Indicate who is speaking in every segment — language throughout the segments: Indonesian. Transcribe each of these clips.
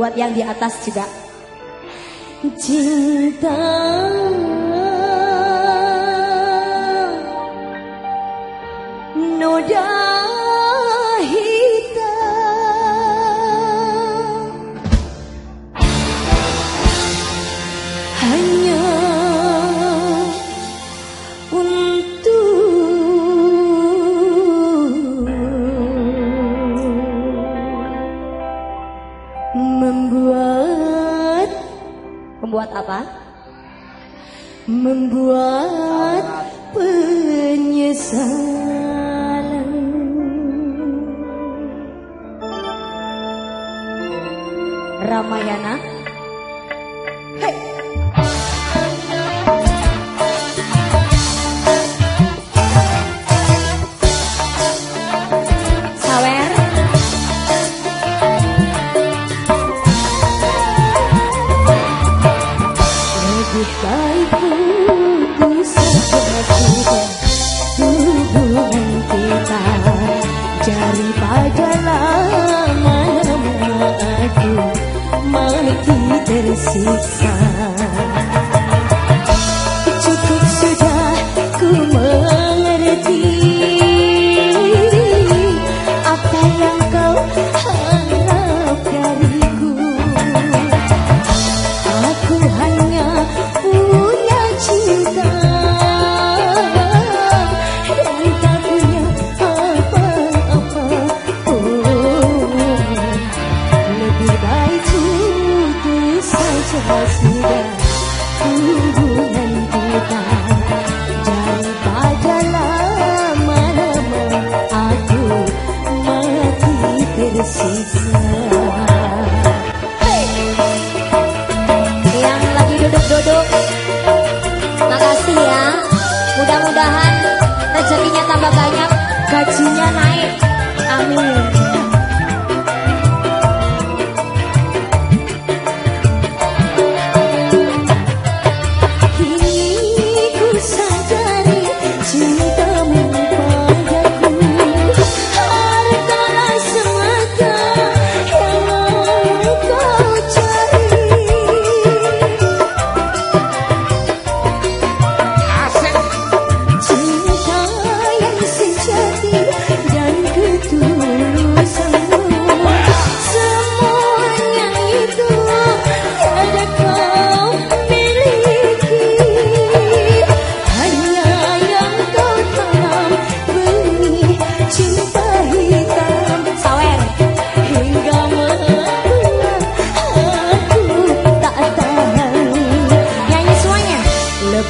Speaker 1: buat yang di atas juga. Cinta. Noda daripada lama-lama aku mati tersiksa tersiksa yang lagi duduk-duduk. Makasih ya. Mudah-mudahan rezekinya tambah banyak gajinya naik. Amin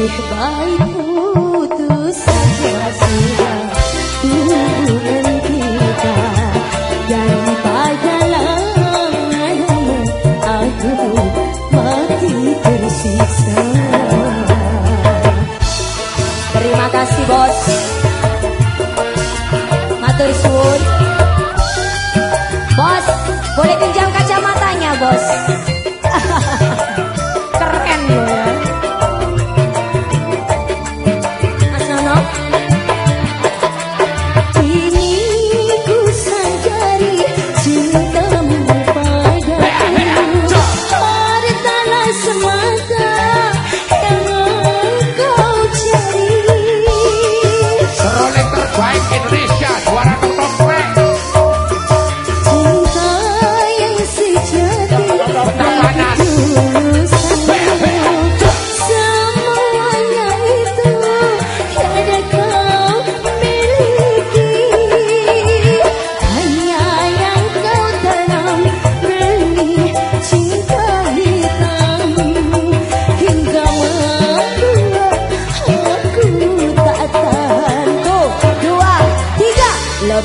Speaker 1: Lebih baik putus saja kita aku mati Terima kasih bos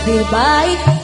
Speaker 1: lebih baik